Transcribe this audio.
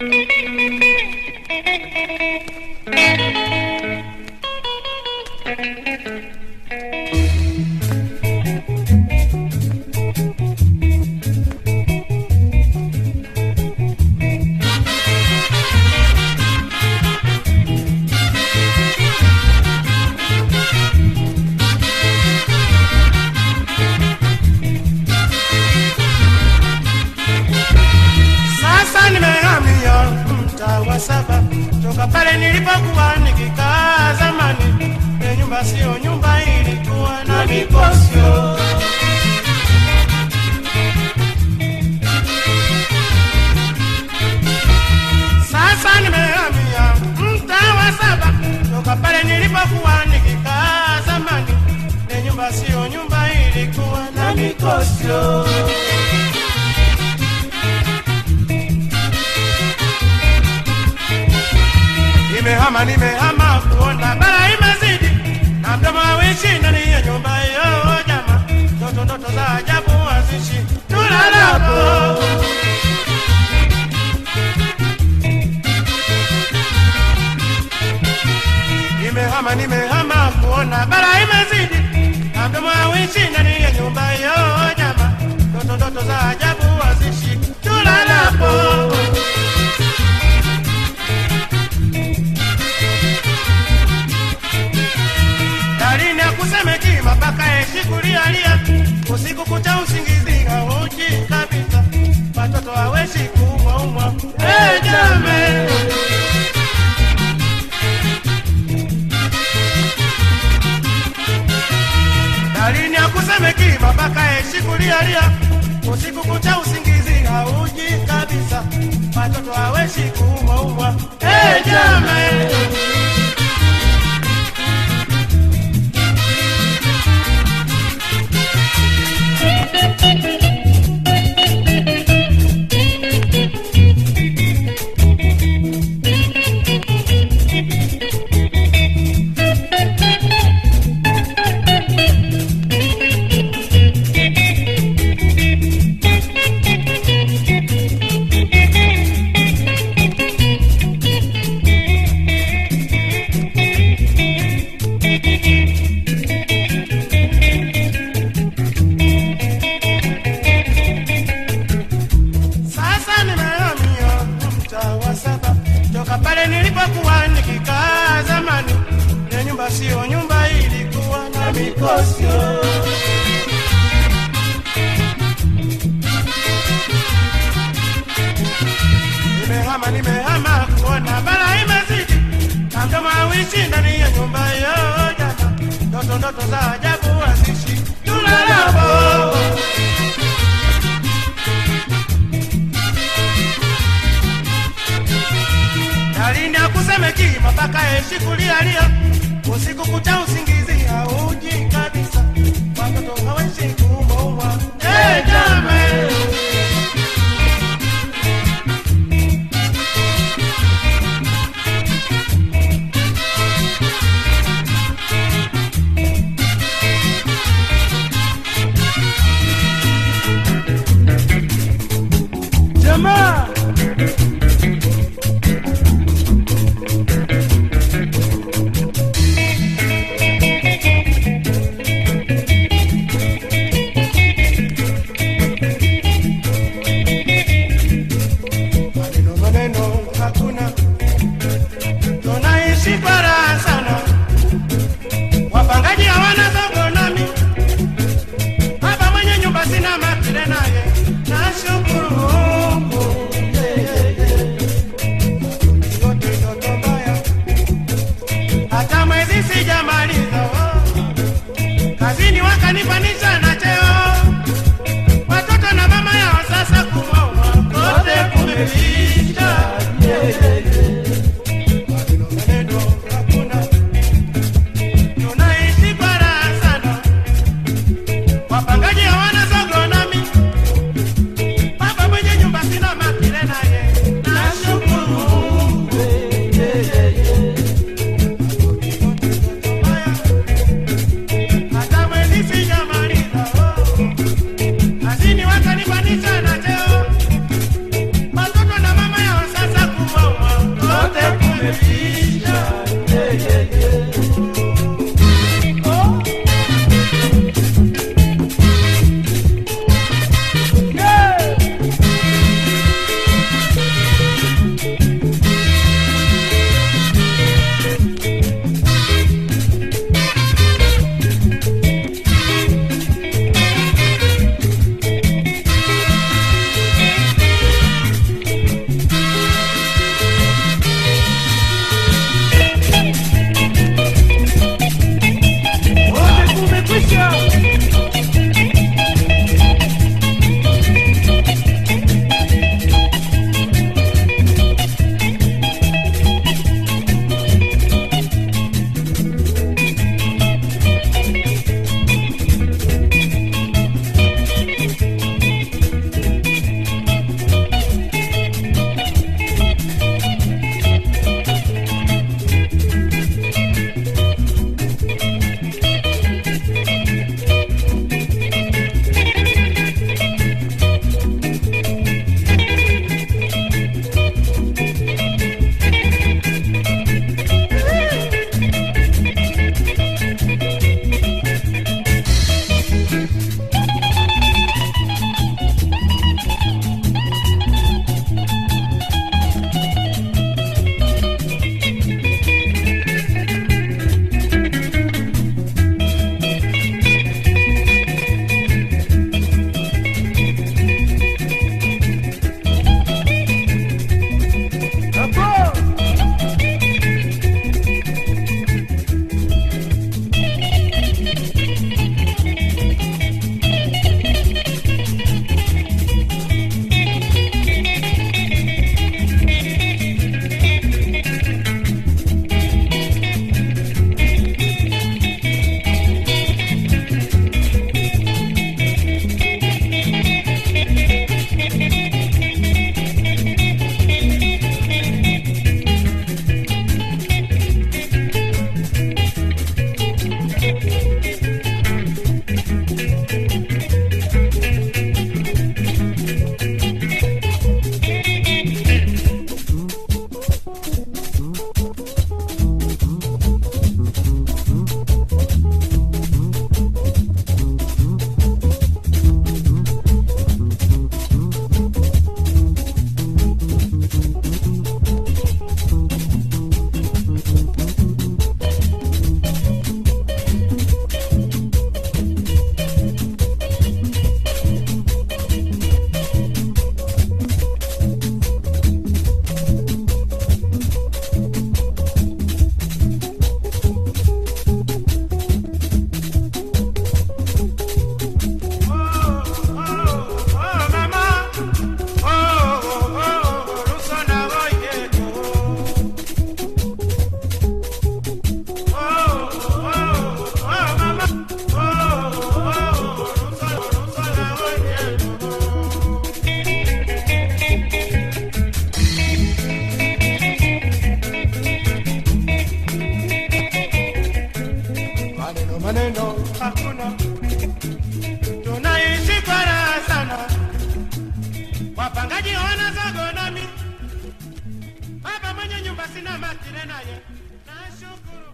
Sasa nilipokuwa nikikaa zamani. ya nyumba sio nyumba, ilikuwa na. Sasa nimehamia mtaa wa saba toka pale nilipokuwa nikikaa zamani. ya nyumba sio nyumba, ilikuwa na. Nimehama nimehama kuona bara imezidi. Na mdomo awishi ndani ya nyumba hiyo jama toto ndoto za ajabu wazishi tulalapo nimehama nimehama kuona bara imezidi. Na mdomo awishi ndani ya nyumba hiyo jama toto ndoto za ajabu eshikulialia usiku kucha usingizi hauji kabisa. Watoto haweshi kuumwaumwa ejame Sasa pale nilipokuwa nikikaa zamani. Ile nyumba sio nyumba, ilikuwa na mikosyo. Nimehama nimehama kuona bala imezidi na mdomo hawishi ndani ya nyumba hiyo jana, ndoto ndoto za ajabu mpaka heshikulialia hakuna, tunaishi kwa raha sana. Wapangaji hawana zogo nami, baba mwenye nyumba sina matire naye, nashukuru.